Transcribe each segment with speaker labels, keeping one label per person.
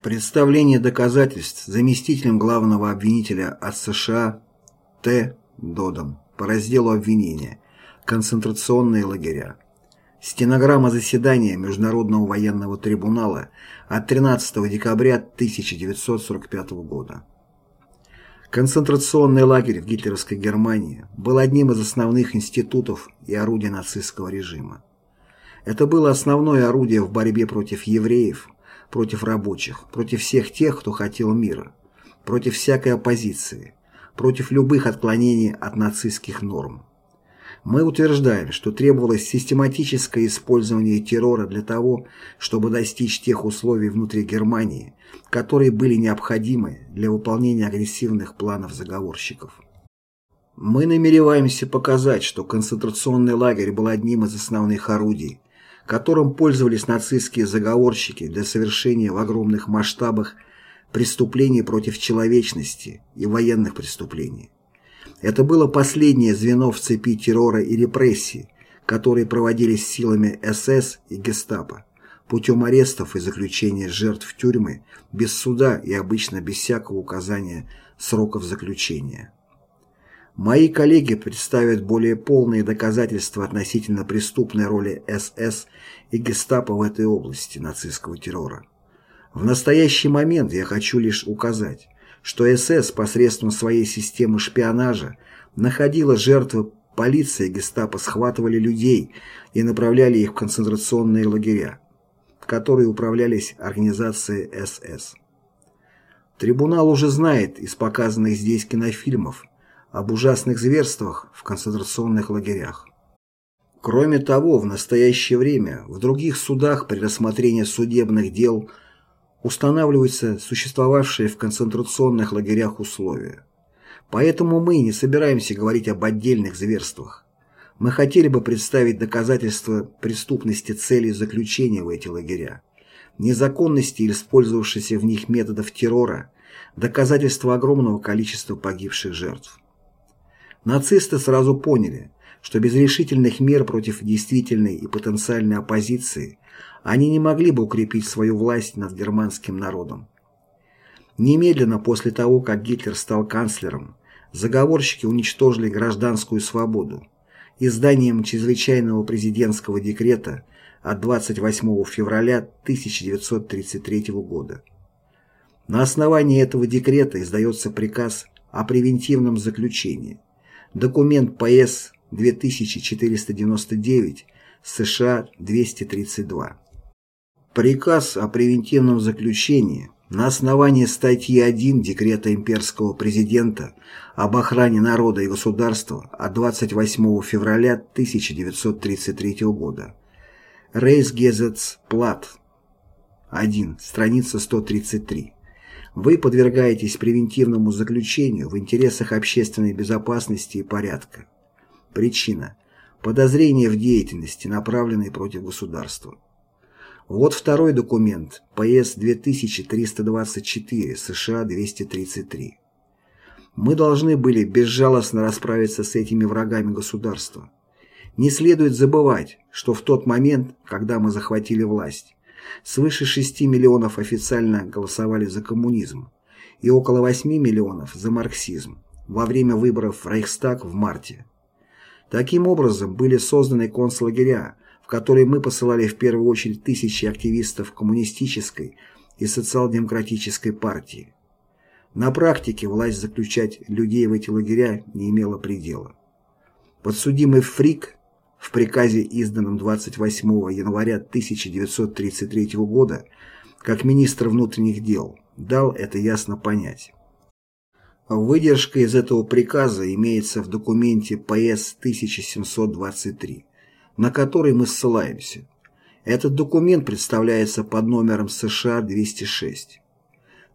Speaker 1: Представление доказательств заместителем главного обвинителя от США Т. Додом по разделу обвинения «Концентрационные лагеря». Стенограмма заседания Международного военного трибунала от 13 декабря 1945 года. Концентрационный лагерь в гитлеровской Германии был одним из основных институтов и орудий нацистского режима. Это было основное орудие в борьбе против евреев, против рабочих, против всех тех, кто хотел мира, против всякой оппозиции, против любых отклонений от нацистских норм. Мы утверждаем, что требовалось систематическое использование террора для того, чтобы достичь тех условий внутри Германии, которые были необходимы для выполнения агрессивных планов заговорщиков. Мы намереваемся показать, что концентрационный лагерь был одним из основных орудий, которым пользовались нацистские заговорщики для совершения в огромных масштабах преступлений против человечности и военных преступлений. Это было последнее звено в цепи террора и репрессий, которые проводились силами СС и Гестапо путем арестов и заключения жертв в тюрьмы без суда и обычно без всякого указания сроков заключения. Мои коллеги представят более полные доказательства относительно преступной роли СС и гестапо в этой области нацистского террора. В настоящий момент я хочу лишь указать, что СС посредством своей системы шпионажа находила жертвы полиция и гестапо схватывали людей и направляли их в концентрационные лагеря, которые управлялись организацией СС. Трибунал уже знает из показанных здесь кинофильмов, об ужасных зверствах в концентрационных лагерях. Кроме того, в настоящее время в других судах при рассмотрении судебных дел устанавливаются существовавшие в концентрационных лагерях условия. Поэтому мы не собираемся говорить об отдельных зверствах. Мы хотели бы представить доказательства преступности целей заключения в эти лагеря, незаконности использовавшихся в них методов террора, доказательства огромного количества погибших жертв. Нацисты сразу поняли, что без решительных мер против действительной и потенциальной оппозиции они не могли бы укрепить свою власть над германским народом. Немедленно после того, как Гитлер стал канцлером, заговорщики уничтожили гражданскую свободу изданием чрезвычайного президентского декрета от 28 февраля 1933 года. На основании этого декрета издается приказ о превентивном заключении, Документ ПС 2499, США 232. Приказ о превентивном заключении на основании статьи 1 Декрета имперского президента об охране народа и государства от 28 февраля 1933 года. Рейсгезетсплат 1, страница 133. Вы подвергаетесь превентивному заключению в интересах общественной безопасности и порядка. Причина – подозрение в деятельности, направленной против государства. Вот второй документ, ПС 2324, США 233. Мы должны были безжалостно расправиться с этими врагами государства. Не следует забывать, что в тот момент, когда мы захватили власть, Свыше 6 миллионов официально голосовали за коммунизм и около 8 миллионов за марксизм во время выборов в Рейхстаг в марте. Таким образом, были созданы концлагеря, в которые мы посылали в первую очередь тысячи активистов коммунистической и социал-демократической партии. На практике власть заключать людей в эти лагеря не имела предела. Подсудимый Фрик в приказе, изданном 28 января 1933 года, как министр внутренних дел, дал это ясно понять. Выдержка из этого приказа имеется в документе ПС 1723, на который мы ссылаемся. Этот документ представляется под номером США 206.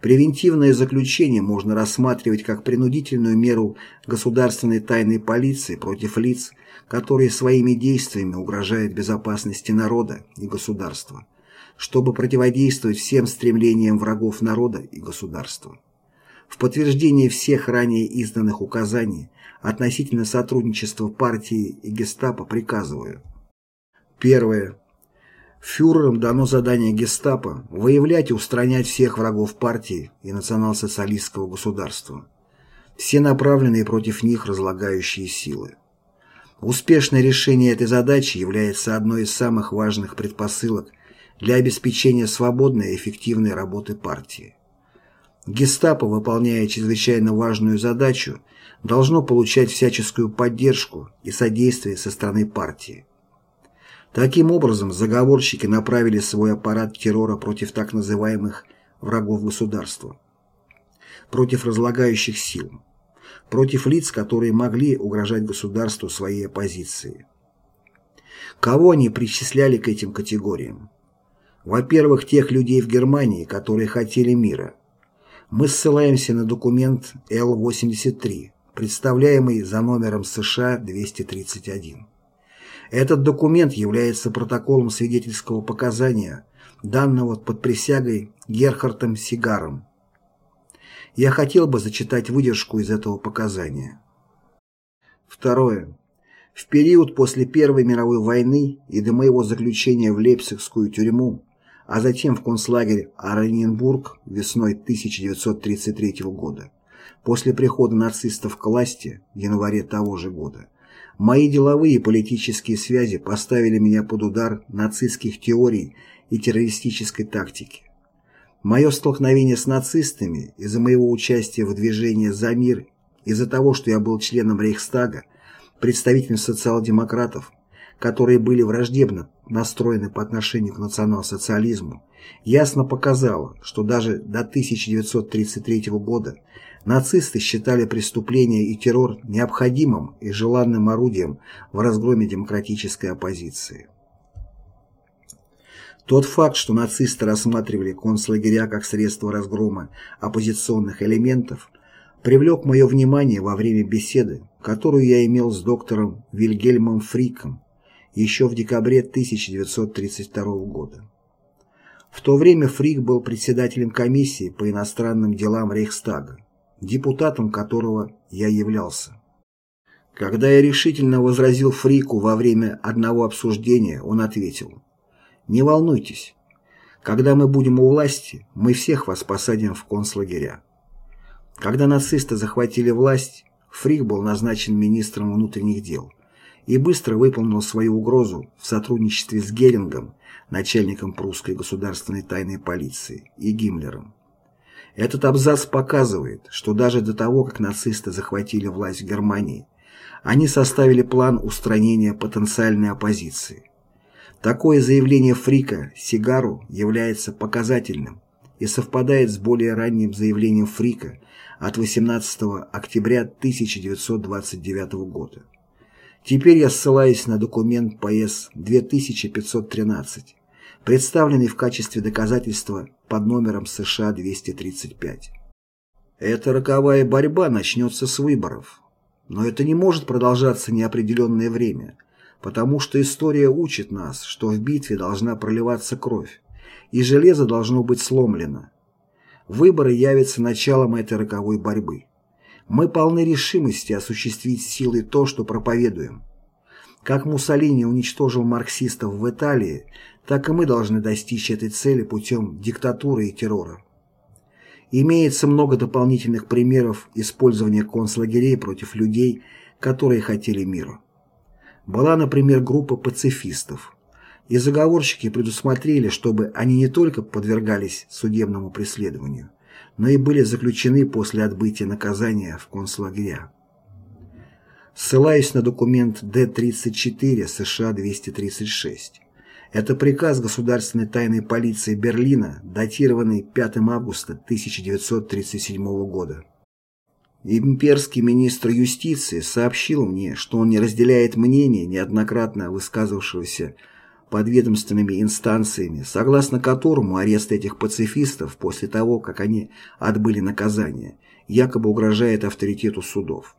Speaker 1: Превентивное заключение можно рассматривать как принудительную меру государственной тайной полиции против лиц, которые своими действиями угрожают безопасности народа и государства, чтобы противодействовать всем стремлениям врагов народа и государства. В подтверждение всех ранее изданных указаний относительно сотрудничества партии и гестапо приказываю. Первое. Фюрерам дано задание гестапо выявлять и устранять всех врагов партии и национал-социалистского государства, все направленные против них разлагающие силы. Успешное решение этой задачи является одной из самых важных предпосылок для обеспечения свободной и эффективной работы партии. Гестапо, выполняя чрезвычайно важную задачу, должно получать всяческую поддержку и содействие со стороны партии. Таким образом, заговорщики направили свой аппарат террора против так называемых врагов государства, против разлагающих сил, против лиц, которые могли угрожать государству своей оппозицией. Кого они причисляли к этим категориям? Во-первых, тех людей в Германии, которые хотели мира. Мы ссылаемся на документ Л-83, представляемый за номером США 231. Этот документ является протоколом свидетельского показания, данного под присягой Герхардом Сигаром. Я хотел бы зачитать выдержку из этого показания. Второе. В период после Первой мировой войны и до моего заключения в Лейпцигскую тюрьму, а затем в концлагерь Оренбург весной 1933 года, после прихода нацистов к власти в январе того же года, Мои деловые и политические связи поставили меня под удар нацистских теорий и террористической тактики. Мое столкновение с нацистами из-за моего участия в движении «За мир», из-за того, что я был членом Рейхстага, представителем социал-демократов, которые были враждебно настроены по отношению к национал-социализму, ясно показало, что даже до 1933 года Нацисты считали преступления и террор необходимым и желанным орудием в разгроме демократической оппозиции. Тот факт, что нацисты рассматривали концлагеря как средство разгрома оппозиционных элементов, привлек мое внимание во время беседы, которую я имел с доктором Вильгельмом Фриком еще в декабре 1932 года. В то время Фрик был председателем комиссии по иностранным делам Рейхстага депутатом которого я являлся. Когда я решительно возразил Фрику во время одного обсуждения, он ответил, «Не волнуйтесь, когда мы будем у власти, мы всех вас посадим в концлагеря». Когда нацисты захватили власть, Фрик был назначен министром внутренних дел и быстро выполнил свою угрозу в сотрудничестве с Герингом, начальником прусской государственной тайной полиции, и Гиммлером. Этот абзац показывает, что даже до того, как нацисты захватили власть в Германии, они составили план устранения потенциальной оппозиции. Такое заявление Фрика Сигару является показательным и совпадает с более ранним заявлением Фрика от 18 октября 1929 года. Теперь я ссылаюсь на документ ПС 2513, представленный в качестве доказательства под номером США-235. Эта роковая борьба начнется с выборов. Но это не может продолжаться неопределенное время, потому что история учит нас, что в битве должна проливаться кровь, и железо должно быть сломлено. Выборы явятся началом этой роковой борьбы. Мы полны решимости осуществить силой то, что проповедуем. Как Муссолини уничтожил марксистов в Италии, так и мы должны достичь этой цели путем диктатуры и террора. Имеется много дополнительных примеров использования концлагерей против людей, которые хотели мира. Была, например, группа пацифистов, и заговорщики предусмотрели, чтобы они не только подвергались судебному преследованию, но и были заключены после отбытия наказания в концлагеря. Ссылаюсь на документ Д-34 США-236. Это приказ Государственной тайной полиции Берлина, датированный 5 августа 1937 года. Имперский министр юстиции сообщил мне, что он не разделяет мнение, неоднократно высказывавшегося подведомственными инстанциями, согласно которому арест этих пацифистов после того, как они отбыли наказание, якобы угрожает авторитету судов.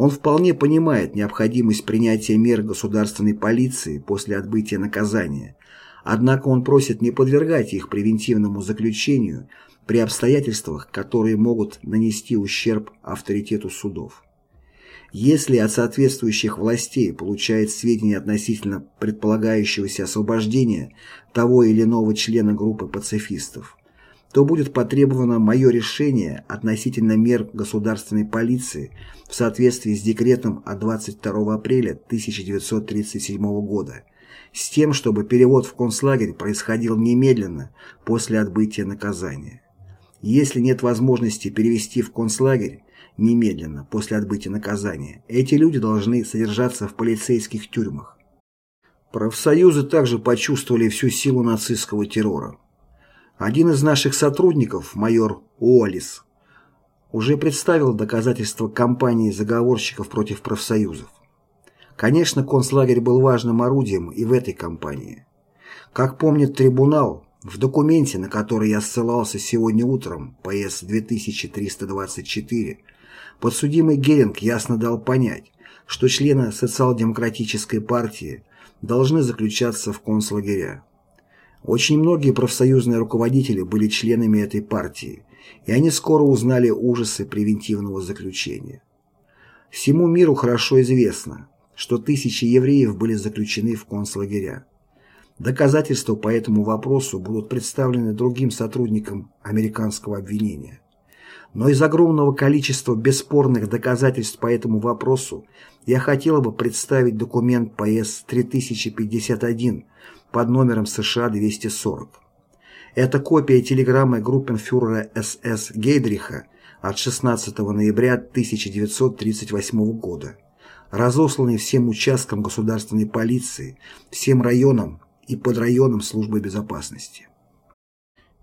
Speaker 1: Он вполне понимает необходимость принятия мер государственной полиции после отбытия наказания, однако он просит не подвергать их превентивному заключению при обстоятельствах, которые могут нанести ущерб авторитету судов. Если от соответствующих властей получает сведения относительно предполагающегося освобождения того или иного члена группы пацифистов, то будет потребовано мое решение относительно мер государственной полиции в соответствии с декретом от 22 апреля 1937 года, с тем, чтобы перевод в концлагерь происходил немедленно после отбытия наказания. Если нет возможности перевести в концлагерь, немедленно, после отбытия наказания, эти люди должны содержаться в полицейских тюрьмах. Профсоюзы также почувствовали всю силу нацистского террора. Один из наших сотрудников, майор Уоллис, уже представил доказательства кампании заговорщиков против профсоюзов. Конечно, концлагерь был важным орудием и в этой кампании. Как помнит трибунал, в документе, на который я ссылался сегодня утром, ПС 2324, Подсудимый Геринг ясно дал понять, что члены социал-демократической партии должны заключаться в концлагеря. Очень многие профсоюзные руководители были членами этой партии, и они скоро узнали ужасы превентивного заключения. Всему миру хорошо известно, что тысячи евреев были заключены в концлагеря. Доказательства по этому вопросу будут представлены другим сотрудникам американского обвинения. Но из огромного количества бесспорных доказательств по этому вопросу я хотела бы представить документ ПС 3051 под номером США 240. Это копия телеграммы группенфюрера СС Гейдриха от 16 ноября 1938 года, разосланный всем участкам государственной полиции, всем районам и подрайонам службы безопасности.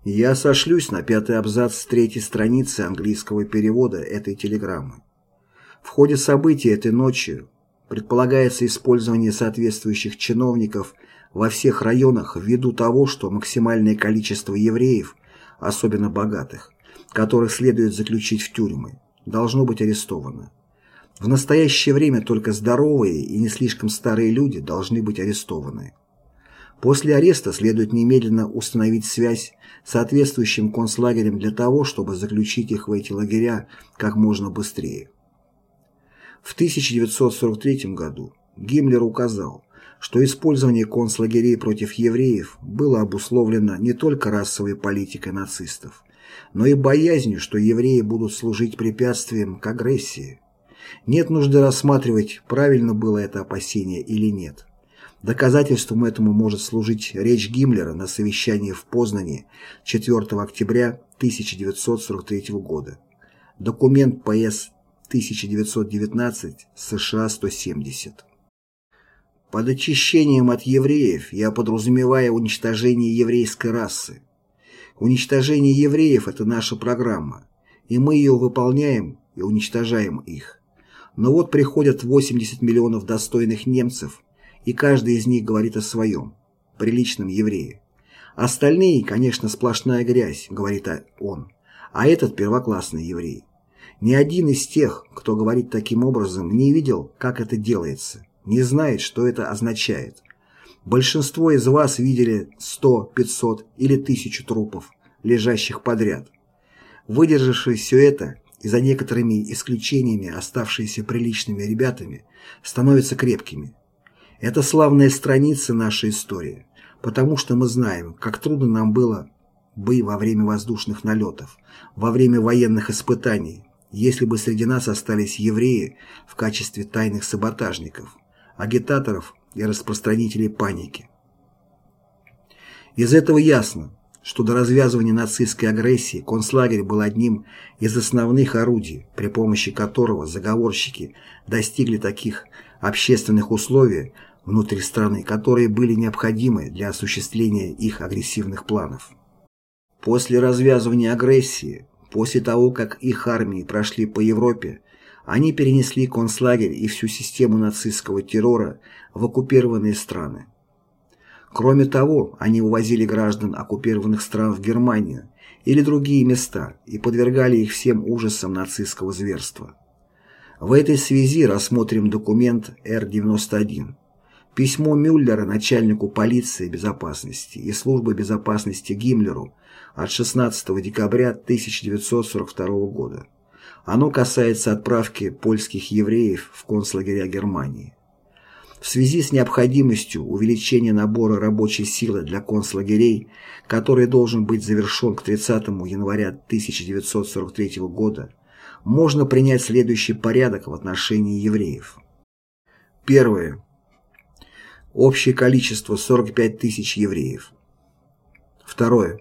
Speaker 1: Я сошлюсь на пятый абзац третьей страницы английского перевода этой телеграммы. В ходе событий этой ночи предполагается использование соответствующих чиновников во всех районах ввиду того, что максимальное количество евреев, особенно богатых, которых следует заключить в тюрьмы, должно быть арестовано. В настоящее время только здоровые и не слишком старые люди должны быть арестованы. После ареста следует немедленно установить связь с соответствующим концлагерем для того, чтобы заключить их в эти лагеря как можно быстрее. В 1943 году Гиммлер указал, что использование концлагерей против евреев было обусловлено не только расовой политикой нацистов, но и боязнью, что евреи будут служить препятствием к агрессии. Нет нужды рассматривать, правильно было это опасение или нет. Доказательством этому может служить речь Гиммлера на совещании в Познане 4 октября 1943 года. Документ ПС 1919 США 170. Под очищением от евреев я подразумеваю уничтожение еврейской расы. Уничтожение евреев – это наша программа, и мы ее выполняем и уничтожаем их. Но вот приходят 80 миллионов достойных немцев – и каждый из них говорит о своем, приличном еврее. Остальные, конечно, сплошная грязь, говорит он, а этот первоклассный еврей. Ни один из тех, кто говорит таким образом, не видел, как это делается, не знает, что это означает. Большинство из вас видели 100, 500 или 1000 трупов, лежащих подряд. Выдержавшие все это, и за некоторыми исключениями оставшиеся приличными ребятами, становятся крепкими. Это славная страница нашей истории, потому что мы знаем, как трудно нам было бы во время воздушных налетов, во время военных испытаний, если бы среди нас остались евреи в качестве тайных саботажников, агитаторов и распространителей паники. Из этого ясно, что до развязывания нацистской агрессии концлагерь был одним из основных орудий, при помощи которого заговорщики достигли таких общественных условий, внутри страны, которые были необходимы для осуществления их агрессивных планов. После развязывания агрессии, после того, как их армии прошли по Европе, они перенесли концлагерь и всю систему нацистского террора в оккупированные страны. Кроме того, они увозили граждан оккупированных стран в Германию или другие места и подвергали их всем ужасам нацистского зверства. В этой связи рассмотрим документ Р-91 Письмо Мюллера начальнику полиции безопасности и службы безопасности Гиммлеру от 16 декабря 1942 года, Оно касается отправки польских евреев в концлагеря Германии. В связи с необходимостью увеличения набора рабочей силы для концлагерей, который должен быть завершен к 30 января 1943 года, можно принять следующий порядок в отношении евреев. Первое. Общее количество 45 тысяч евреев. Второе.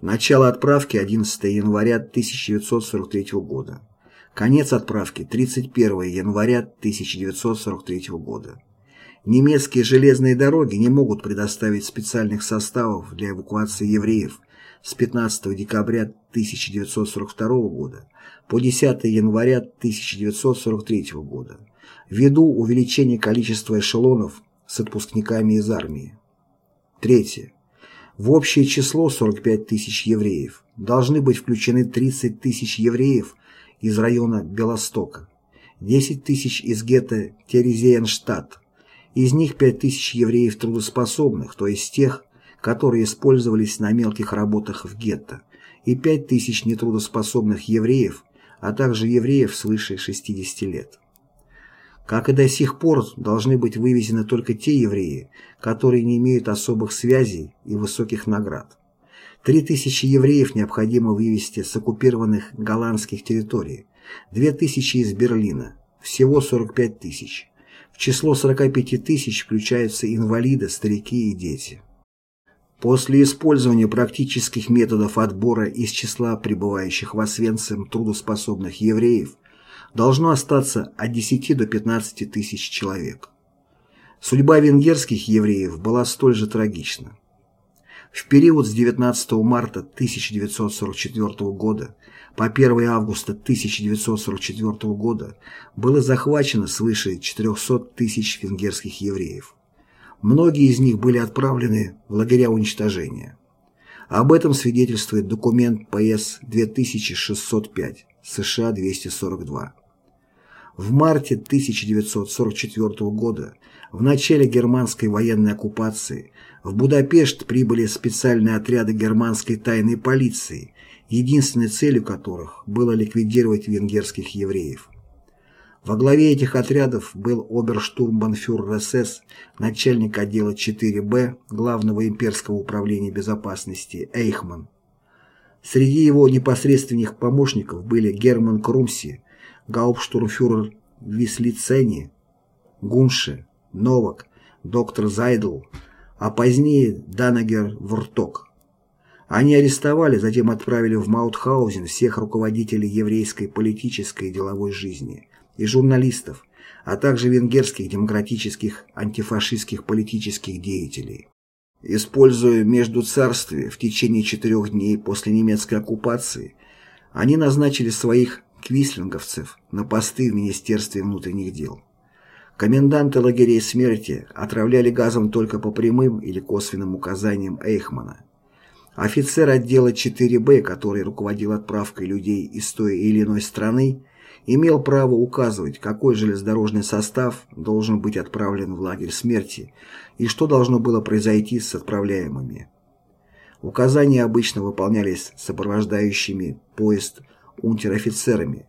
Speaker 1: Начало отправки 11 января 1943 года. Конец отправки 31 января 1943 года. Немецкие железные дороги не могут предоставить специальных составов для эвакуации евреев с 15 декабря 1942 года по 10 января 1943 года ввиду увеличения количества эшелонов с отпускниками из армии. Третье. В общее число 45 тысяч евреев должны быть включены 30 тысяч евреев из района Белостока, 10 тысяч из гетто Терезиенштадт, из них 5000 евреев трудоспособных, то есть тех, которые использовались на мелких работах в гетто, и 5000 нетрудоспособных евреев, а также евреев свыше 60 лет. Как и до сих пор, должны быть вывезены только те евреи, которые не имеют особых связей и высоких наград. 3000 евреев необходимо вывести с оккупированных голландских территорий, 2000 из Берлина, всего 45 тысяч. В число 45 тысяч включаются инвалиды, старики и дети. После использования практических методов отбора из числа пребывающих в Освенцим трудоспособных евреев должно остаться от 10 до 15 тысяч человек. Судьба венгерских евреев была столь же трагична. В период с 19 марта 1944 года по 1 августа 1944 года было захвачено свыше 400 тысяч венгерских евреев. Многие из них были отправлены в лагеря уничтожения. Об этом свидетельствует документ ПС 2605, США 242. В марте 1944 года, в начале германской военной оккупации, в Будапешт прибыли специальные отряды германской тайной полиции единственной целью которых было ликвидировать венгерских евреев. Во главе этих отрядов был оберштурмбанфюрер СС, начальник отдела 4Б Главного имперского управления безопасности Эйхман. Среди его непосредственных помощников были Герман Крумси, гауптштурмфюрер Вислицени, Гунше, Новак, доктор Зайдл, а позднее Данагер Вурток. Они арестовали, затем отправили в Маутхаузен всех руководителей еврейской политической и деловой жизни и журналистов, а также венгерских демократических антифашистских политических деятелей. Используя междуцарствие в течение четырех дней после немецкой оккупации, они назначили своих квислинговцев на посты в Министерстве внутренних дел. Коменданты лагерей смерти отравляли газом только по прямым или косвенным указаниям Эйхмана. Офицер отдела 4Б, который руководил отправкой людей из той или иной страны, имел право указывать, какой железнодорожный состав должен быть отправлен в лагерь смерти и что должно было произойти с отправляемыми. Указания обычно выполнялись сопровождающими поезд унтер-офицерами.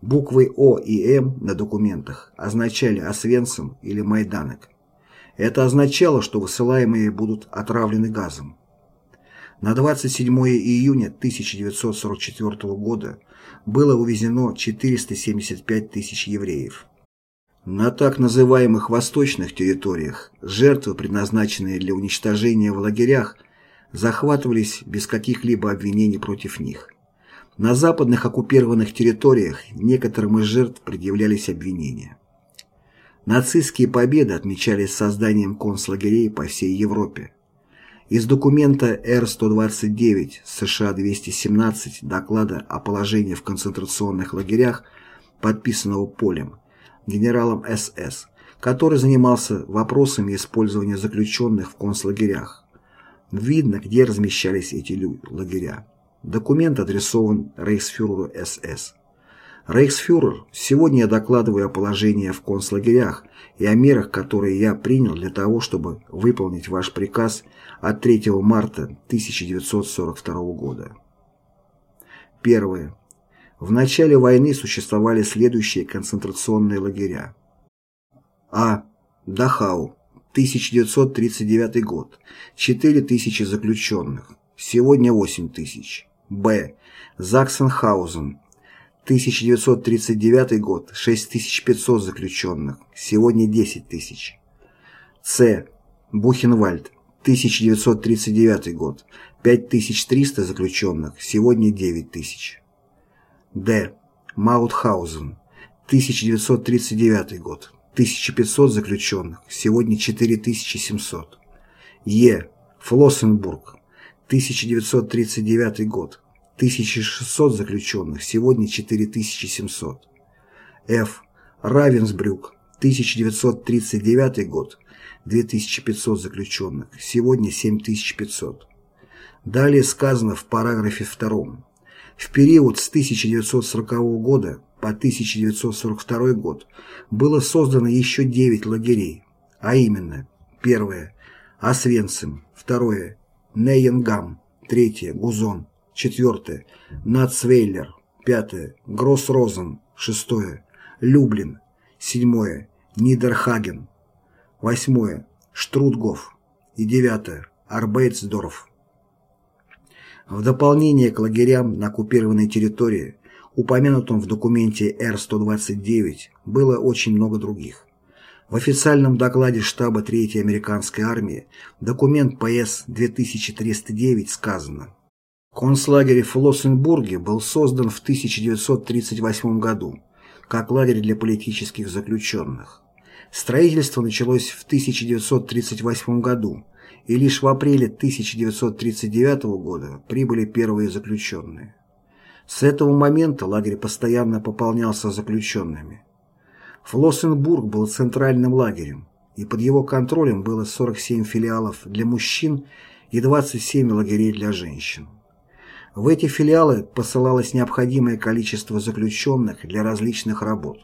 Speaker 1: Буквы О и М на документах означали Освенцим или Майданок. Это означало, что высылаемые будут отравлены газом. На 27 июня 1944 года было увезено 475 тысяч евреев. На так называемых восточных территориях жертвы, предназначенные для уничтожения в лагерях, захватывались без каких-либо обвинений против них. На западных оккупированных территориях некоторым из жертв предъявлялись обвинения. Нацистские победы отмечались созданием концлагерей по всей Европе. Из документа Р-129 США-217 доклада о положении в концентрационных лагерях, подписанного Полем, генералом СС, который занимался вопросами использования заключенных в концлагерях. Видно, где размещались эти лагеря. Документ адресован рейхсфюреру СС. Рейхсфюрер, сегодня я докладываю о положении в концлагерях и о мерах, которые я принял для того, чтобы выполнить ваш приказ от 3 марта 1942 года. Первое. В начале войны существовали следующие концентрационные лагеря. А. Дахау, 1939 год, 4 тысячи заключенных, сегодня 8 тысяч. Б. Заксенхаузен, 1939 год, 6500 заключенных, сегодня 10 тысяч. С. Бухенвальд, 1939 год, 5300 заключенных, сегодня 9 тысяч. Д. Маутхаузен, 1939 год, 1500 заключенных, сегодня 4700. Е. Флоссенбург, 1939 год, 1600 заключенных, сегодня 4700. Ф. Равенсбрюк, 1939 год, 2500 заключенных, сегодня 7500. Далее сказано в параграфе 2. В период с 1940 года по 1942 год было создано еще 9 лагерей, а именно первое – Освенцим, второе – Нейенгам, третье – Гузон, четвертое – Нацвейлер, пятое – Гроссрозен, шестое – Люблин, седьмое – Нидерхаген, восьмое – Штрутгоф и девятое – Арбейтсдорф. В дополнение к лагерям на оккупированной территории, упомянутым в документе Р-129, было очень много других. В официальном докладе штаба 3-й американской армии, документ ПС-2309 сказано Концлагерь в Флоссенбурге был создан в 1938 году как лагерь для политических заключенных. Строительство началось в 1938 году и лишь в апреле 1939 года прибыли первые заключенные. С этого момента лагерь постоянно пополнялся заключенными. Флоссенбург был центральным лагерем, и под его контролем было 47 филиалов для мужчин и 27 лагерей для женщин. В эти филиалы посылалось необходимое количество заключенных для различных работ.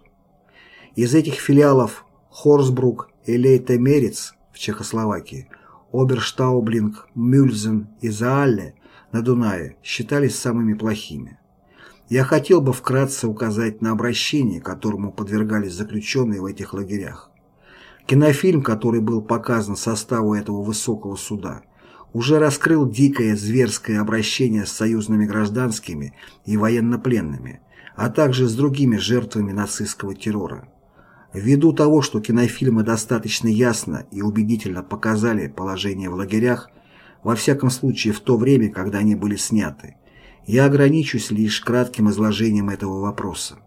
Speaker 1: Из этих филиалов Хорсбрук и Лейте-Мерец в Чехословакии – Оберштаублинг, Мюльзен и Заалле на Дунае считались самыми плохими. Я хотел бы вкратце указать на обращение, которому подвергались заключенные в этих лагерях. Кинофильм, который был показан составу этого высокого суда, уже раскрыл дикое зверское обращение с союзными гражданскими и военнопленными, а также с другими жертвами нацистского террора. Ввиду того, что кинофильмы достаточно ясно и убедительно показали положение в лагерях, во всяком случае в то время, когда они были сняты, я ограничусь лишь кратким изложением этого вопроса.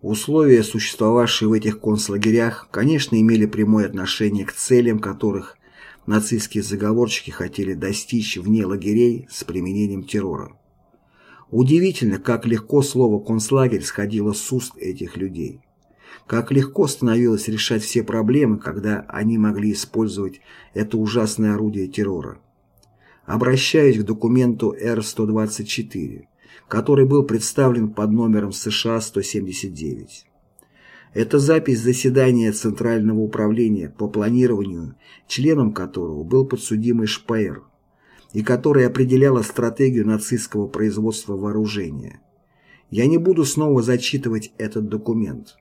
Speaker 1: Условия, существовавшие в этих концлагерях, конечно, имели прямое отношение к целям, которых нацистские заговорщики хотели достичь вне лагерей с применением террора. Удивительно, как легко слово «концлагерь» сходило с уст этих людей. Как легко становилось решать все проблемы, когда они могли использовать это ужасное орудие террора. Обращаюсь к документу Р-124, который был представлен под номером США-179. Это запись заседания Центрального управления по планированию, членом которого был подсудимый Шпеер, и которая определяла стратегию нацистского производства вооружения. Я не буду снова зачитывать этот документ.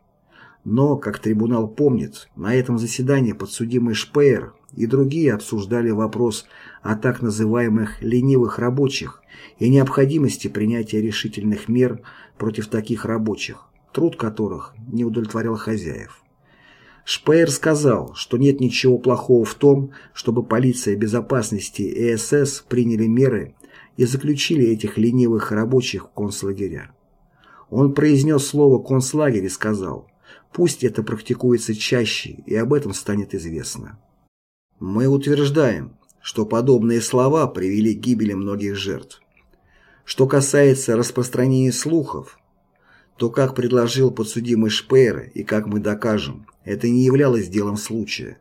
Speaker 1: Но, как трибунал помнит, на этом заседании подсудимый Шпеер и другие обсуждали вопрос о так называемых «ленивых рабочих» и необходимости принятия решительных мер против таких рабочих, труд которых не удовлетворял хозяев. Шпеер сказал, что нет ничего плохого в том, чтобы полиция безопасности и СС приняли меры и заключили этих ленивых рабочих в концлагеря. Он произнес слово «концлагерь» и сказал Пусть это практикуется чаще, и об этом станет известно. Мы утверждаем, что подобные слова привели к гибели многих жертв. Что касается распространения слухов, то, как предложил подсудимый Шпейер и как мы докажем, это не являлось делом случая.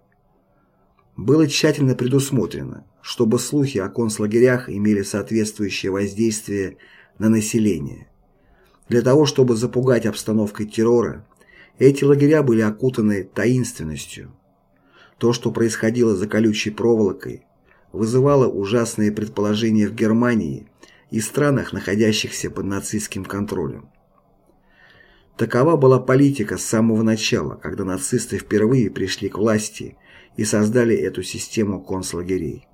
Speaker 1: Было тщательно предусмотрено, чтобы слухи о концлагерях имели соответствующее воздействие на население. Для того, чтобы запугать обстановкой террора, эти лагеря были окутаны таинственностью. То, что происходило за колючей проволокой, вызывало ужасные предположения в Германии и странах, находящихся под нацистским контролем. Такова была политика с самого начала, когда нацисты впервые пришли к власти и создали эту систему концлагерей.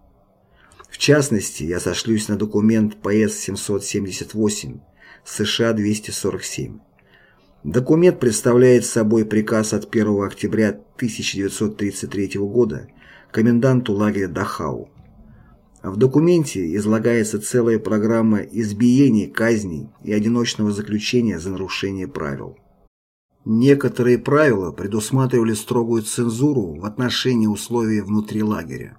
Speaker 1: В частности, я сошлюсь на документ ПС-778, США-247. Документ представляет собой приказ от 1 октября 1933 года коменданту лагеря Дахау. В документе излагается целая программа избиений, казней и одиночного заключения за нарушение правил. Некоторые правила предусматривали строгую цензуру в отношении условий внутри лагеря.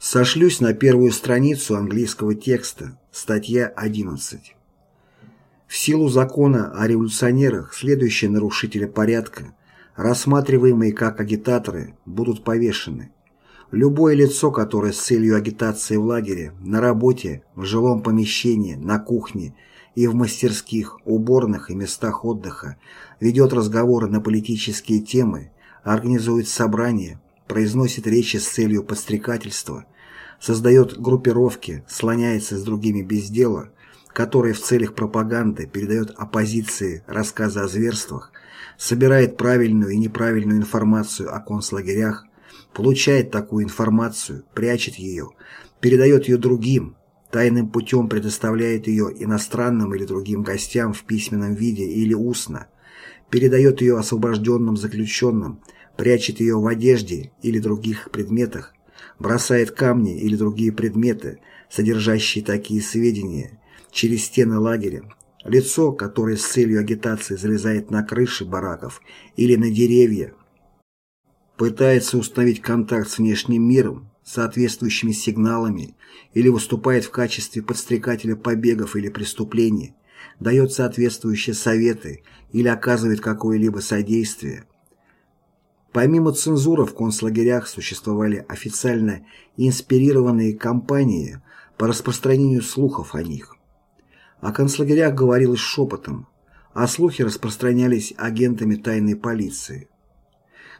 Speaker 1: Сошлюсь на первую страницу английского текста, статья 11. В силу закона о революционерах следующие нарушители порядка, рассматриваемые как агитаторы, будут повешены. Любое лицо, которое с целью агитации в лагере, на работе, в жилом помещении, на кухне и в мастерских, уборных и местах отдыха ведет разговоры на политические темы, организует собрания, произносит речи с целью подстрекательства, создает группировки, слоняется с другими без дела, которые в целях пропаганды передает оппозиции рассказы о зверствах, собирает правильную и неправильную информацию о концлагерях, получает такую информацию, прячет ее, передает ее другим, тайным путем предоставляет ее иностранным или другим гостям в письменном виде или устно, передает ее освобожденным заключенным, прячет ее в одежде или других предметах, бросает камни или другие предметы, содержащие такие сведения, через стены лагеря, лицо, которое с целью агитации залезает на крыши бараков или на деревья, пытается установить контакт с внешним миром, соответствующими сигналами или выступает в качестве подстрекателя побегов или преступлений, дает соответствующие советы или оказывает какое-либо содействие – Помимо цензуры в концлагерях существовали официально инспирированные кампании по распространению слухов о них. О концлагерях говорилось шепотом, а слухи распространялись агентами тайной полиции.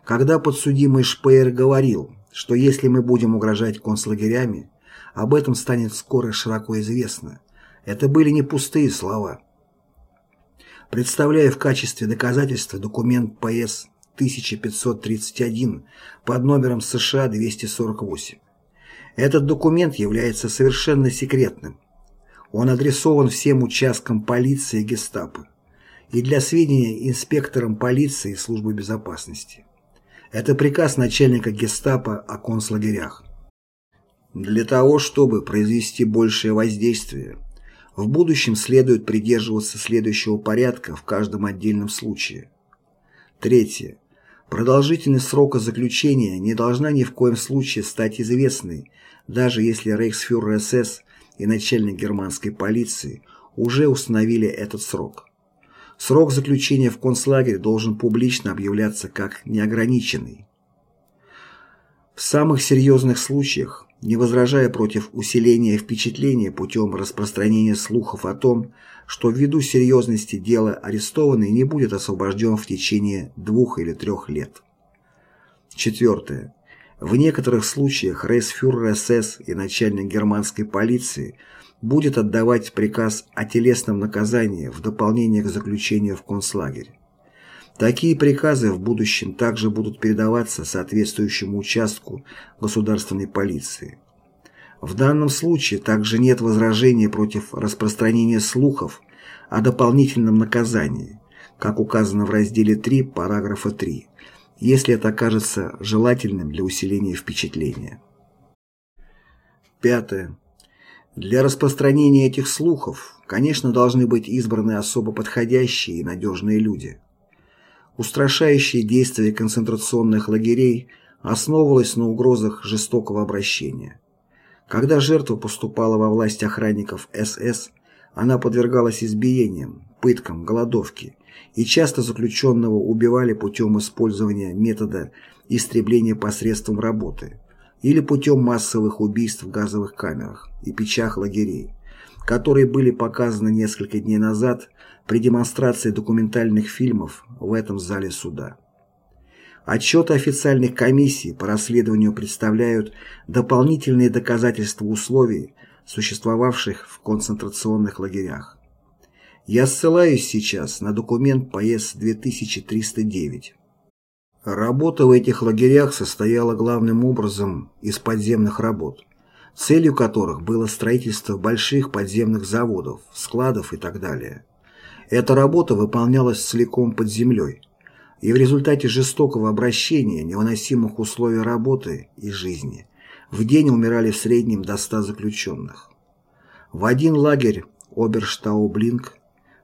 Speaker 1: Когда подсудимый Шпеер говорил, что если мы будем угрожать концлагерями, об этом станет скоро широко известно, это были не пустые слова. Представляя в качестве доказательства документ ПС 1531 под номером США 248. Этот документ является совершенно секретным. Он адресован всем участкам полиции и гестапо и для сведения инспекторам полиции и службы безопасности. Это приказ начальника гестапо о концлагерях. Для того, чтобы произвести большее воздействие, в будущем следует придерживаться следующего порядка в каждом отдельном случае. Третье. Продолжительность срока заключения не должна ни в коем случае стать известной, даже если рейхсфюрер СС и начальник германской полиции уже установили этот срок. Срок заключения в концлагере должен публично объявляться как неограниченный. В самых серьезных случаях, не возражая против усиления впечатления путем распространения слухов о том, что ввиду серьезности дела арестованный не будет освобожден в течение двух или трех лет. Четвертое. В некоторых случаях рейсфюрер СС и начальник германской полиции будет отдавать приказ о телесном наказании в дополнение к заключению в концлагерь. Такие приказы в будущем также будут передаваться соответствующему участку государственной полиции. В данном случае также нет возражения против распространения слухов о дополнительном наказании, как указано в разделе 3 параграфа 3, если это окажется желательным для усиления впечатления. Пятое. Для распространения этих слухов, конечно, должны быть избраны особо подходящие и надежные люди. Устрашающее действие концентрационных лагерей основывалось на угрозах жестокого обращения. Когда жертва поступала во власть охранников СС, она подвергалась избиениям, пыткам, голодовке, и часто заключенного убивали путем использования метода истребления посредством работы или путем массовых убийств в газовых камерах и печах лагерей, которые были показаны несколько дней назад при демонстрации документальных фильмов в этом зале суда. Отчеты официальных комиссий по расследованию представляют дополнительные доказательства условий, существовавших в концентрационных лагерях. Я ссылаюсь сейчас на документ ПС 2309. Работа в этих лагерях состояла главным образом из подземных работ, целью которых было строительство больших подземных заводов, складов и так далее. Эта работа выполнялась целиком под землей, и в результате жестокого обращения, невыносимых условий работы и жизни, в день умирали в среднем до 100 заключенных. В один лагерь Оберштау-Блинк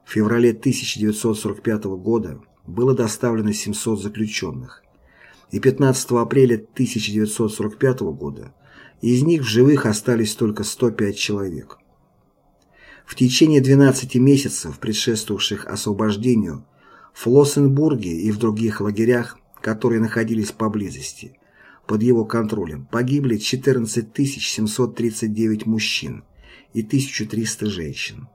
Speaker 1: в феврале 1945 года было доставлено 700 заключенных, и 15 апреля 1945 года из них в живых остались только 105 человек. В течение 12 месяцев, предшествовавших освобождению, в Флоссенбурге и в других лагерях, которые находились поблизости, под его контролем, погибли 14 739 мужчин и 1300 женщин.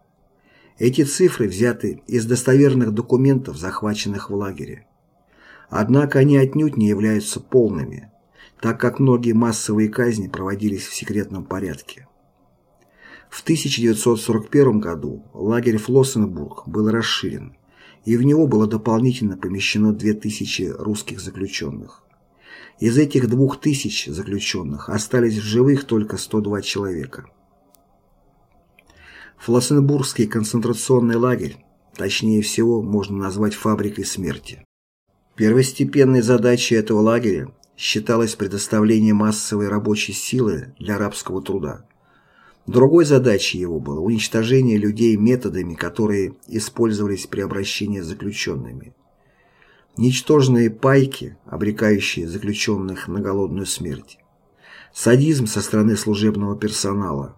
Speaker 1: Эти цифры взяты из достоверных документов, захваченных в лагере. Однако они отнюдь не являются полными, так как многие массовые казни проводились в секретном порядке. В 1941 году лагерь Флоссенбург был расширен, и в него было дополнительно помещено 2000 русских заключенных. Из этих 2000 заключенных остались в живых только 102 человека. Флоссенбургский концентрационный лагерь, точнее всего, можно назвать фабрикой смерти. Первостепенной задачей этого лагеря считалось предоставление массовой рабочей силы для рабского труда. Другой задачей его было уничтожение людей методами, которые использовались при обращении с заключенными. Ничтожные пайки, обрекающие заключенных на голодную смерть. Садизм со стороны служебного персонала,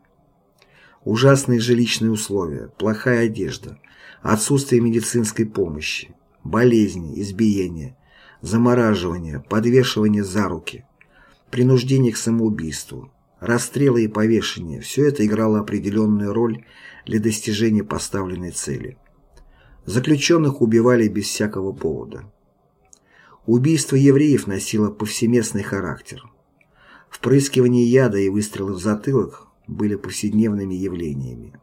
Speaker 1: ужасные жилищные условия, плохая одежда, отсутствие медицинской помощи, болезни, избиения, замораживание, подвешивание за руки, принуждение к самоубийству, расстрелы и повешения – все это играло определенную роль для достижения поставленной цели. Заключенных убивали без всякого повода. Убийство евреев носило повсеместный характер. Впрыскивание яда и выстрелы в затылок были повседневными явлениями.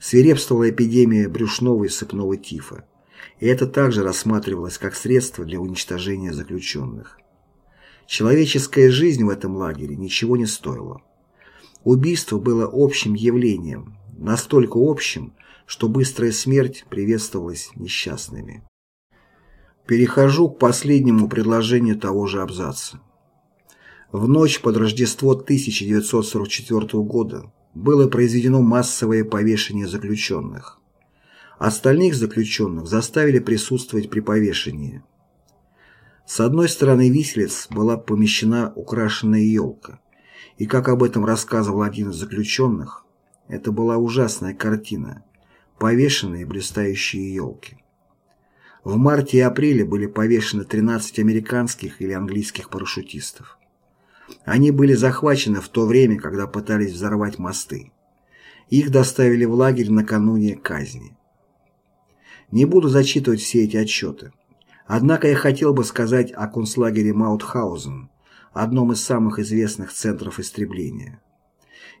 Speaker 1: Свирепствовала эпидемия брюшного и сыпного тифа, и это также рассматривалось как средство для уничтожения заключенных. Человеческая жизнь в этом лагере ничего не стоила. Убийство было общим явлением, настолько общим, что быстрая смерть приветствовалась несчастными. Перехожу к последнему предложению того же абзаца. В ночь под Рождество 1944 года было произведено массовое повешение заключенных. Остальных заключенных заставили присутствовать при повешении. С одной стороны виселиц была помещена украшенная елка, и, как об этом рассказывал один из заключенных, это была ужасная картина – повешенные блистающие елки. В марте и апреле были повешены 13 американских или английских парашютистов. Они были захвачены в то время, когда пытались взорвать мосты. Их доставили в лагерь накануне казни. Не буду зачитывать все эти отчеты. Однако я хотел бы сказать о концлагере Маутхаузен, одном из самых известных центров истребления.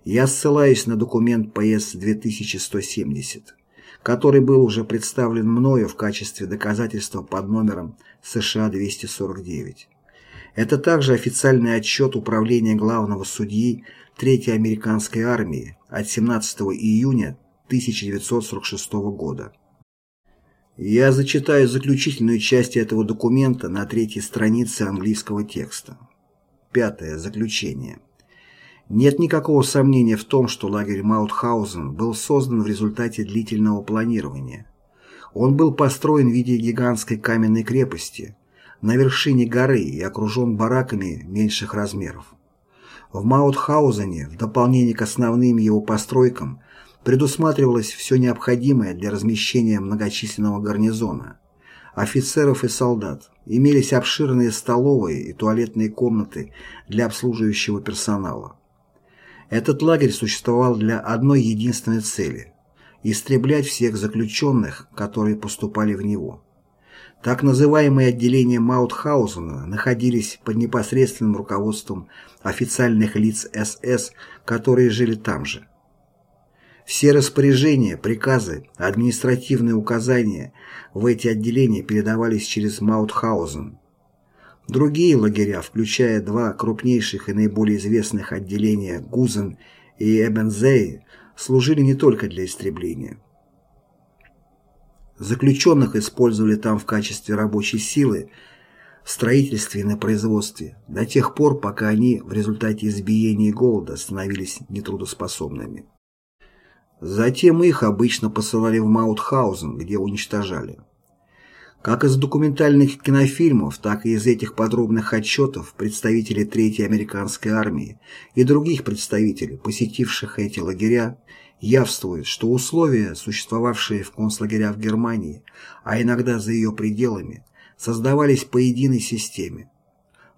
Speaker 1: Я ссылаюсь на документ ПС 2170, который был уже представлен мною в качестве доказательства под номером США-249. Это также официальный отчет Управления главного судьи Третьей американской армии от 17 июня 1946 года. Я зачитаю заключительную часть этого документа на третьей странице английского текста. Пятое. Заключение. Нет никакого сомнения в том, что лагерь Маутхаузен был создан в результате длительного планирования. Он был построен в виде гигантской каменной крепости, на вершине горы и окружен бараками меньших размеров. В Маутхаузене, в дополнение к основным его постройкам, предусматривалось все необходимое для размещения многочисленного гарнизона, офицеров и солдат, имелись обширные столовые и туалетные комнаты для обслуживающего персонала. Этот лагерь существовал для одной единственной цели – истреблять всех заключенных, которые поступали в него. Так называемые отделения Маутхаузена находились под непосредственным руководством официальных лиц СС, которые жили там же. Все распоряжения, приказы, административные указания в эти отделения передавались через Маутхаузен. Другие лагеря, включая два крупнейших и наиболее известных отделения Гузен и Эбензей, служили не только для истребления. Заключенных использовали там в качестве рабочей силы в строительстве и на производстве до тех пор, пока они в результате избиения и голода становились нетрудоспособными. Затем их обычно посылали в Маутхаузен, где уничтожали. Как из документальных кинофильмов, так и из этих подробных отчетов представители Третьей американской армии и других представителей, посетивших эти лагеря, явствуют, что условия, существовавшие в концлагерях Германии, а иногда за ее пределами, создавались по единой системе.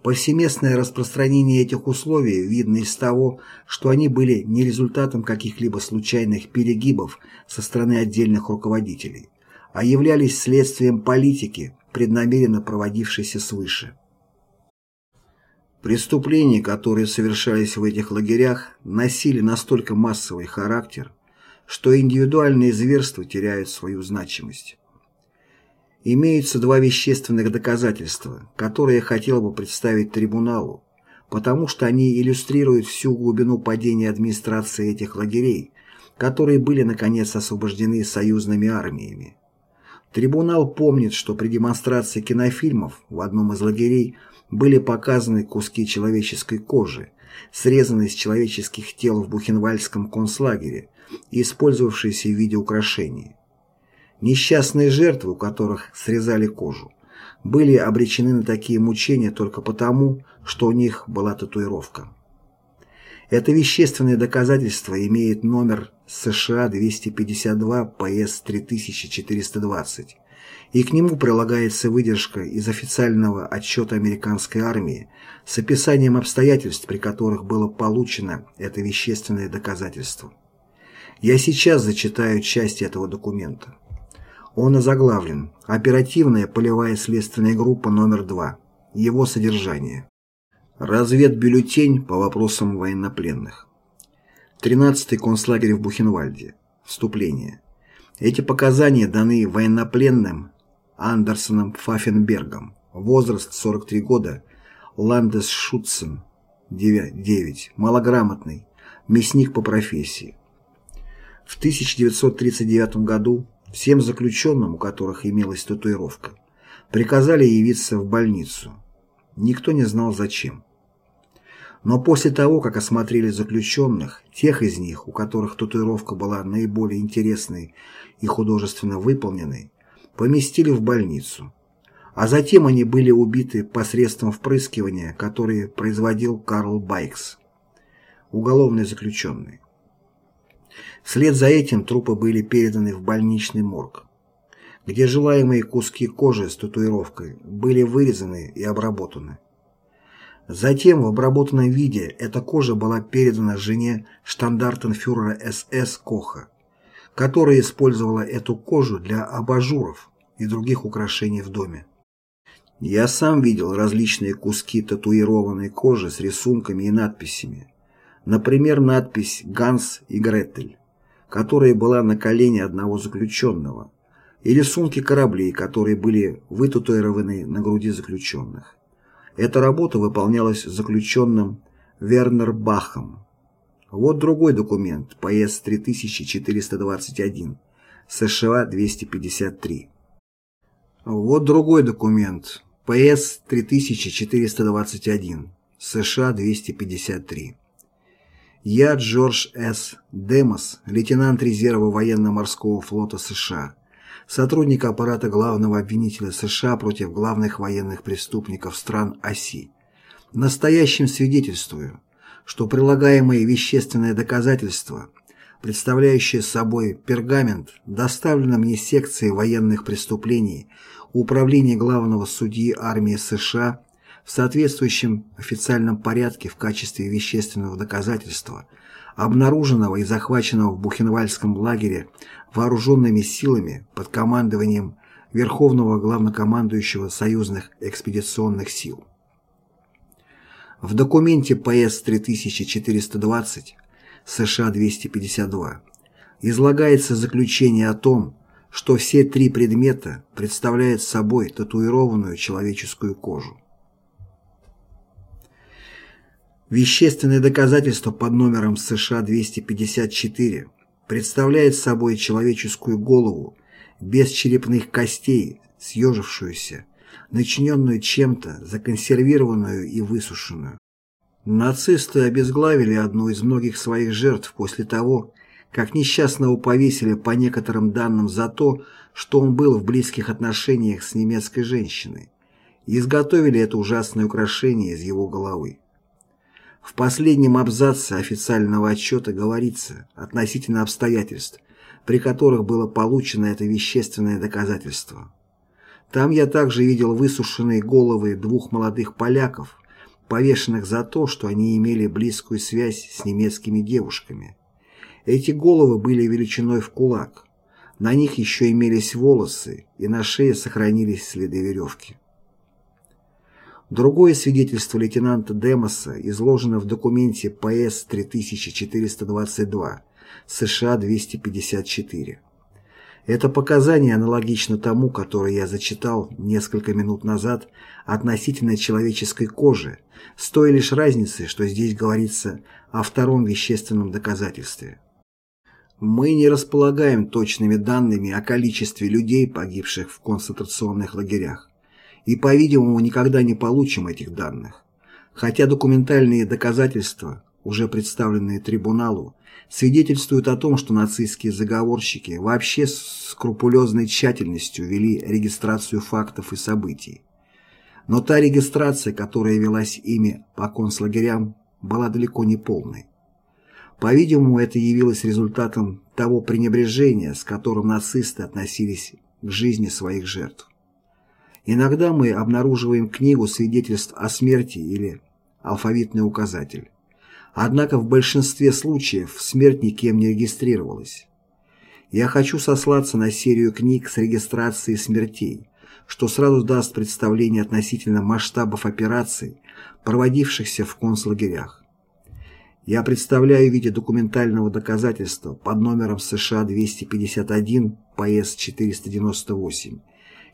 Speaker 1: Повсеместное распространение этих условий видно из того, что они были не результатом каких-либо случайных перегибов со стороны отдельных руководителей, а являлись следствием политики, преднамеренно проводившейся свыше. Преступления, которые совершались в этих лагерях, носили настолько массовый характер, что индивидуальные зверства теряют свою значимость. Имеются два вещественных доказательства, которые я хотел бы представить трибуналу, потому что они иллюстрируют всю глубину падения администрации этих лагерей, которые были наконец освобождены союзными армиями. Трибунал помнит, что при демонстрации кинофильмов в одном из лагерей были показаны куски человеческой кожи, срезанные с человеческих тел в Бухенвальдском концлагере и использовавшиеся в виде украшений. Несчастные жертвы, у которых срезали кожу, были обречены на такие мучения только потому, что у них была татуировка. Это вещественное доказательство имеет номер США 252 ПС 3420, и к нему прилагается выдержка из официального отчета американской армии с описанием обстоятельств, при которых было получено это вещественное доказательство. Я сейчас зачитаю часть этого документа. Он озаглавлен «Оперативная полевая следственная группа номер 2». Его содержание. Разведбюллетень по вопросам военнопленных. 13-й концлагерь в Бухенвальде. Вступление. Эти показания даны военнопленным Андерсоном Пфаффенбергом. Возраст 43 года. Ландесшутцен. 9. Малограмотный. Мясник по профессии. В 1939 году всем заключенным, у которых имелась татуировка, приказали явиться в больницу. Никто не знал зачем. Но после того, как осмотрели заключенных, тех из них, у которых татуировка была наиболее интересной и художественно выполненной, поместили в больницу. А затем они были убиты посредством впрыскивания, которое производил Карл Байкс, уголовный заключенный. Вслед за этим трупы были переданы в больничный морг где желаемые куски кожи с татуировкой были вырезаны и обработаны. Затем в обработанном виде эта кожа была передана жене штандартенфюрера СС Коха, которая использовала эту кожу для абажуров и других украшений в доме. Я сам видел различные куски татуированной кожи с рисунками и надписями. Например, надпись «Ганс и Гретель», которая была на колене одного заключенного, и рисунки кораблей, которые были вытатуированы на груди заключенных. Эта работа выполнялась заключенным Вернер Бахом. Вот другой документ, ПС 3421, США 253. Вот другой документ, ПС 3421, США 253. Я Джордж С. Демос, лейтенант резерва военно-морского флота США, сотрудник аппарата главного обвинителя США против главных военных преступников стран оси. Настоящим свидетельствую, что прилагаемые вещественные доказательства, представляющие собой пергамент, доставлено мне секцией военных преступлений Управления главного судьи армии США в соответствующем официальном порядке в качестве вещественного доказательства, обнаруженного и захваченного в Бухенвальдском лагере вооруженными силами под командованием Верховного главнокомандующего союзных экспедиционных сил. В документе ПС 3420 США 252 излагается заключение о том, что все три предмета представляют собой татуированную человеческую кожу. Вещественное доказательство под номером США-254 представляет собой человеческую голову без черепных костей, съежившуюся, начиненную чем-то, законсервированную и высушенную. Нацисты обезглавили одну из многих своих жертв после того, как несчастного повесили по некоторым данным за то, что он был в близких отношениях с немецкой женщиной, и изготовили это ужасное украшение из его головы. В последнем абзаце официального отчета говорится относительно обстоятельств, при которых было получено это вещественное доказательство. Там я также видел высушенные головы двух молодых поляков, повешенных за то, что они имели близкую связь с немецкими девушками. Эти головы были величиной в кулак. На них еще имелись волосы, и на шее сохранились следы веревки. Другое свидетельство лейтенанта Демоса изложено в документе ПС 3422 США 254. Это показание аналогично тому, которое я зачитал несколько минут назад относительно человеческой кожи, с той лишь разницей, что здесь говорится о втором вещественном доказательстве. Мы не располагаем точными данными о количестве людей, погибших в концентрационных лагерях, и, по-видимому, никогда не получим этих данных, хотя документальные доказательства, уже представленные трибуналу, свидетельствуют о том, что нацистские заговорщики вообще с скрупулезной тщательностью вели регистрацию фактов и событий. Но та регистрация, которая велась ими по концлагерям, была далеко не полной. По-видимому, это явилось результатом того пренебрежения, с которым нацисты относились к жизни своих жертв. Иногда мы обнаруживаем книгу свидетельств о смерти или алфавитный указатель. Однако в большинстве случаев смерть никем не регистрировалась. Я хочу сослаться на серию книг с регистрацией смертей, что сразу даст представление относительно масштабов операций, проводившихся в концлагерях. Я представляю в виде документального доказательства под номером США 251 ПС 498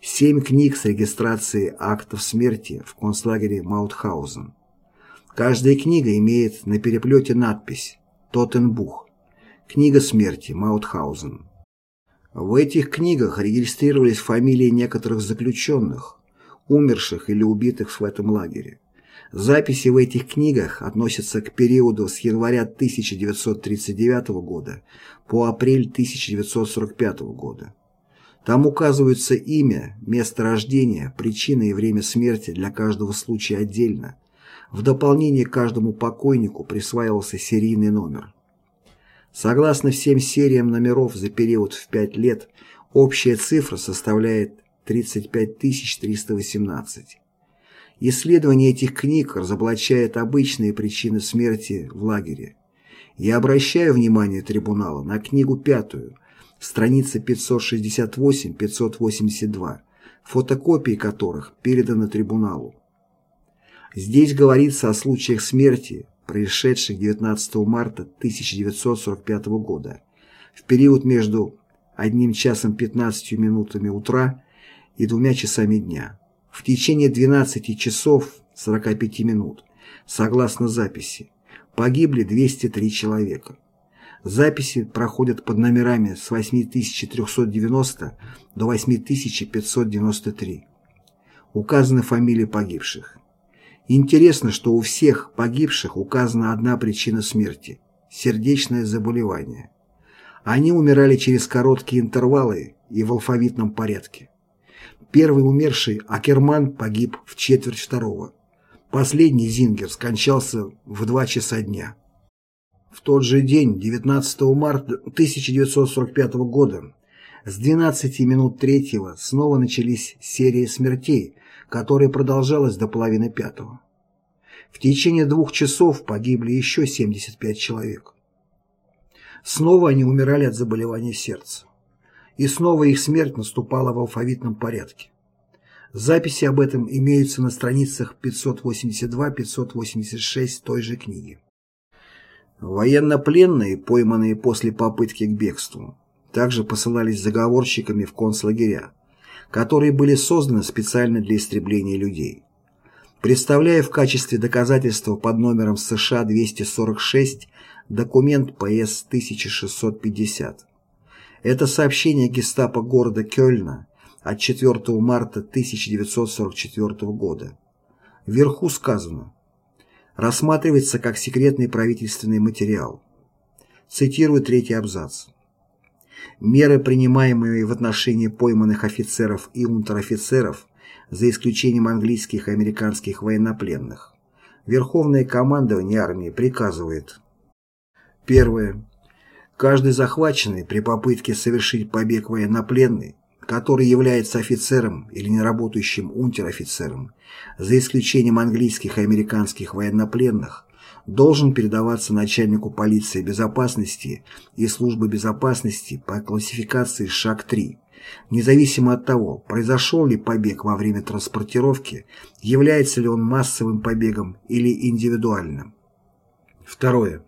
Speaker 1: семь книг с регистрацией актов смерти в концлагере Маутхаузен. Каждая книга имеет на переплете надпись «Тоттенбух» Книга смерти Маутхаузен. В этих книгах регистрировались фамилии некоторых заключенных, умерших или убитых в этом лагере. Записи в этих книгах относятся к периоду с января 1939 года по апрель 1945 года. Там указываются имя, место рождения, причина и время смерти для каждого случая отдельно. В дополнение к каждому покойнику присваивался серийный номер. Согласно всем сериям номеров за период в 5 лет, общая цифра составляет 35 318. Исследование этих книг разоблачает обычные причины смерти в лагере. Я обращаю внимание трибунала на книгу пятую, страницы 568-582, фотокопии которых переданы трибуналу. Здесь говорится о случаях смерти, происшедших 19 марта 1945 года, в период между 1 часом 15 минутами утра и 2 часами дня, в течение 12 часов 45 минут, согласно записи, погибли 203 человека. Записи проходят под номерами с 8390 до 8593. Указаны фамилии погибших. Интересно, что у всех погибших указана одна причина смерти – сердечное заболевание. Они умирали через короткие интервалы и в алфавитном порядке. Первый умерший Акерман погиб в четверть второго. Последний Зингер скончался в два часа дня. В тот же день, 19 марта 1945 года, с 12 минут третьего снова начались серии смертей, которая продолжалась до половины пятого. В течение двух часов погибли еще 75 человек. Снова они умирали от заболевания сердца. И снова их смерть наступала в алфавитном порядке. Записи об этом имеются на страницах 582-586 той же книги. Военнопленные, пойманные после попытки к бегству, также посылались заговорщиками в концлагеря, которые были созданы специально для истребления людей. Представляя в качестве доказательства под номером США 246 документ ПС 1650. Это сообщение гестапо города Кёльна от 4 марта 1944 года. Вверху сказано рассматривается как секретный правительственный материал. Цитирую третий абзац. Меры, принимаемые в отношении пойманных офицеров и унтер-офицеров, за исключением английских и американских военнопленных. Верховное командование армии приказывает. Первое. Каждый захваченный при попытке совершить побег военнопленный который является офицером или неработающим унтер-офицером, за исключением английских и американских военнопленных, должен передаваться начальнику полиции безопасности и службы безопасности по классификации шаг 3, независимо от того, произошел ли побег во время транспортировки, является ли он массовым побегом или индивидуальным. Второе.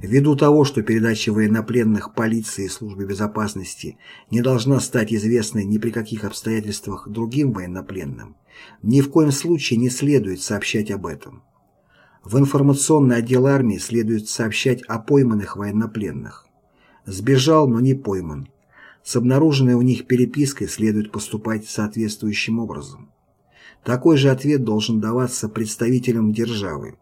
Speaker 1: Ввиду того, что передача военнопленных полиции и службе безопасности не должна стать известной ни при каких обстоятельствах другим военнопленным, ни в коем случае не следует сообщать об этом. В информационный отдел армии следует сообщать о пойманных военнопленных. Сбежал, но не пойман. С обнаруженной у них перепиской следует поступать соответствующим образом. Такой же ответ должен даваться представителям державы,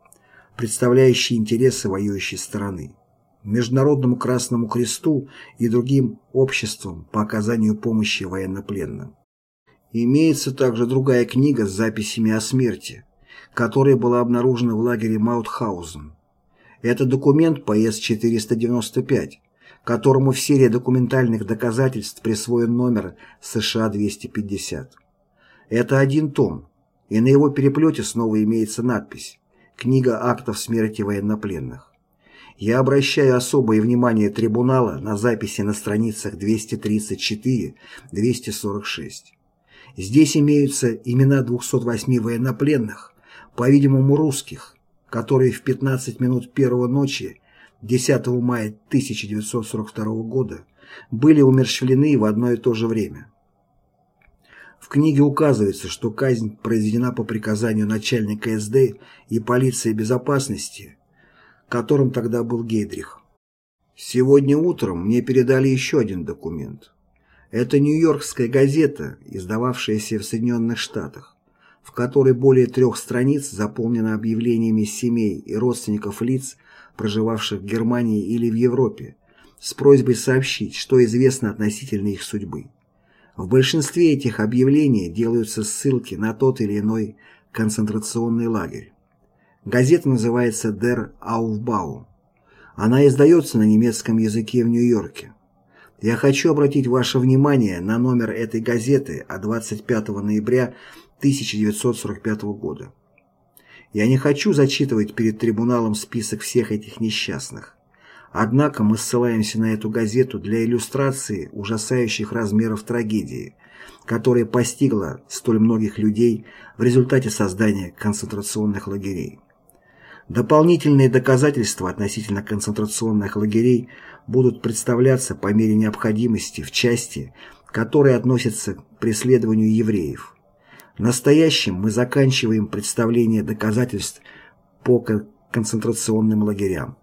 Speaker 1: представляющие интересы воюющей стороны, Международному Красному Кресту и другим обществам по оказанию помощи военнопленным. Имеется также другая книга с записями о смерти, которая была обнаружена в лагере Маутхаузен. Это документ по С-495, которому в серии документальных доказательств присвоен номер США-250. Это один том, и на его переплете снова имеется надпись Книга актов смерти военнопленных. Я обращаю особое внимание трибунала на записи на страницах 234-246. Здесь имеются имена 208 военнопленных, по-видимому русских, которые в 15 минут первого ночи 10 мая 1942 года были умерщвлены в одно и то же время. В книге указывается, что казнь произведена по приказанию начальника СД и полиции безопасности, которым тогда был Гейдрих. Сегодня утром мне передали еще один документ. Это Нью-Йоркская газета, издававшаяся в Соединенных Штатах, в которой более трех страниц заполнено объявлениями семей и родственников лиц, проживавших в Германии или в Европе, с просьбой сообщить, что известно относительно их судьбы. В большинстве этих объявлений делаются ссылки на тот или иной концентрационный лагерь. Газета называется «Der Aufbau». Она издается на немецком языке в Нью-Йорке. Я хочу обратить ваше внимание на номер этой газеты от 25 ноября 1945 года. Я не хочу зачитывать перед трибуналом список всех этих несчастных. Однако мы ссылаемся на эту газету для иллюстрации ужасающих размеров трагедии, которая постигла столь многих людей в результате создания концентрационных лагерей. Дополнительные доказательства относительно концентрационных лагерей будут представляться по мере необходимости в части, которая относится к преследованию евреев. Настоящем мы заканчиваем представление доказательств по концентрационным лагерям.